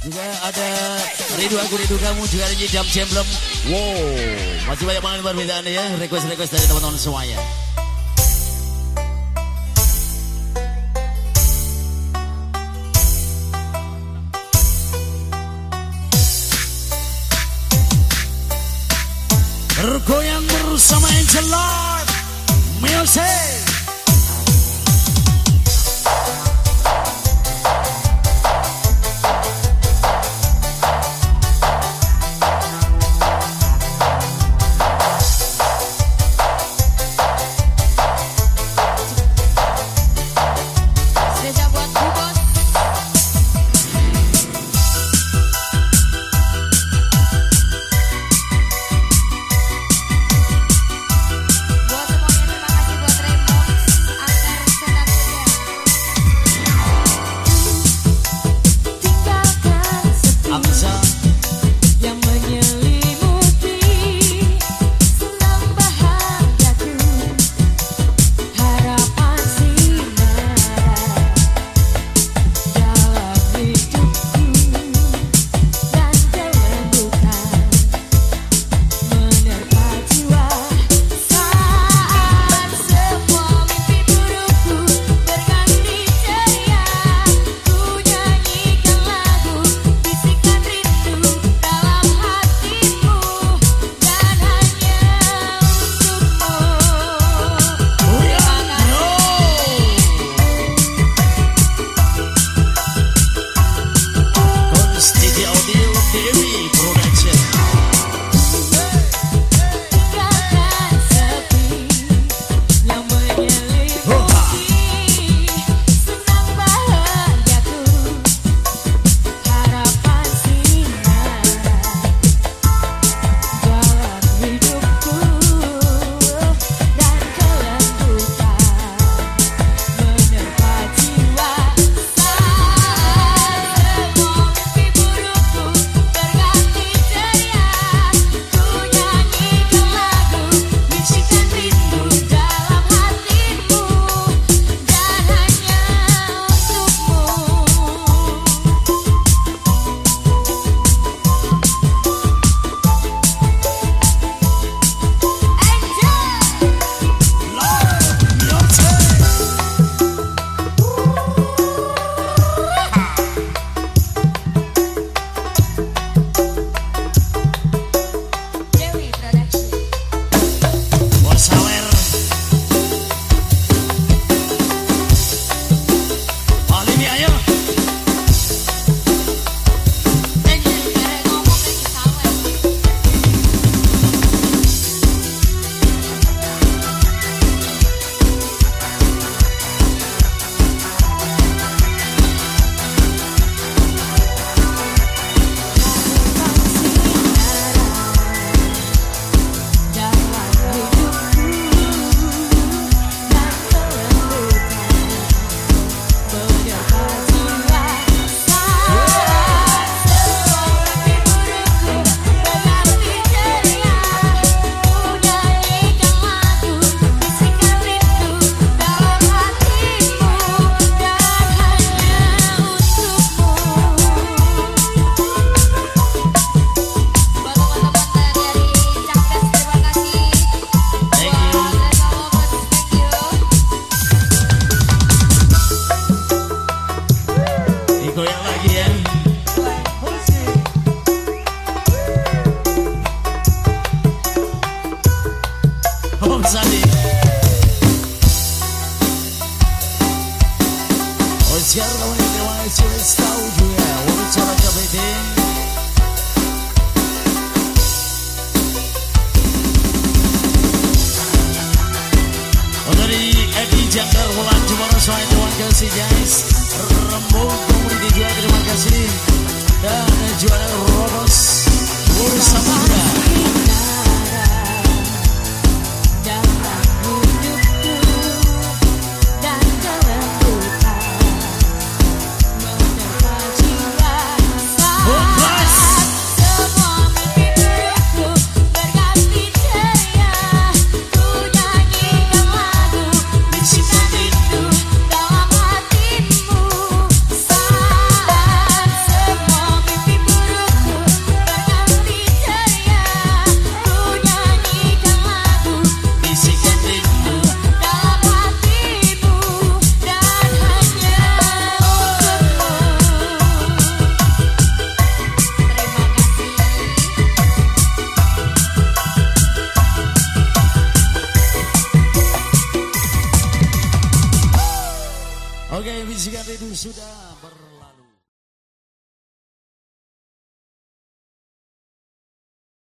Juga ada Rindu Aku Rindu Kamu Juga ada Jam Cemblem Wow Masih banyak banget perbedaan ya Request-request dari teman-teman semuanya. Bergoyang bersama Angel Live Music Tell them if you want to stop, yeah. We'll talk everything. Rizia Medu sudah